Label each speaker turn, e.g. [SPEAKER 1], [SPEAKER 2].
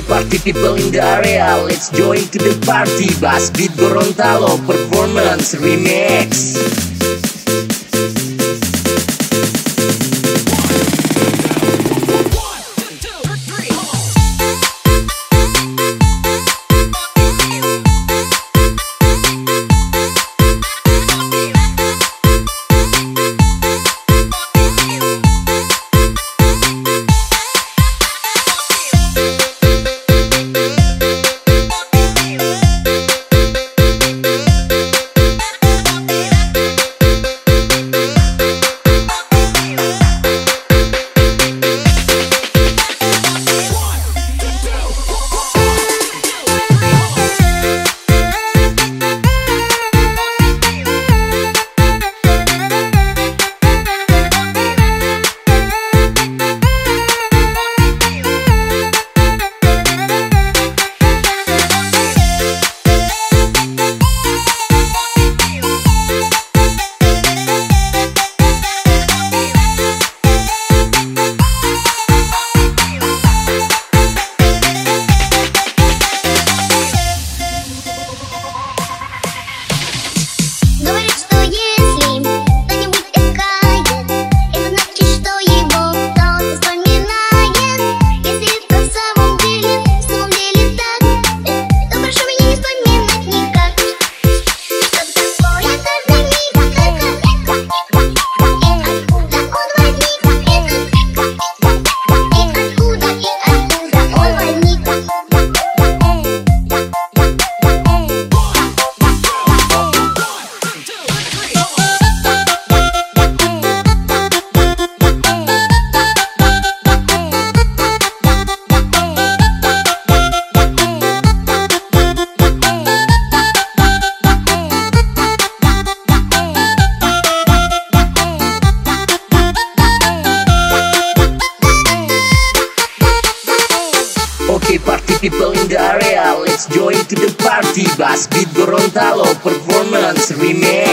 [SPEAKER 1] people in the area, let's join to the party. Bass beat Gorontalo performance remix. People in the area, let's join to the party. Bass beat Gorontalo performance remix.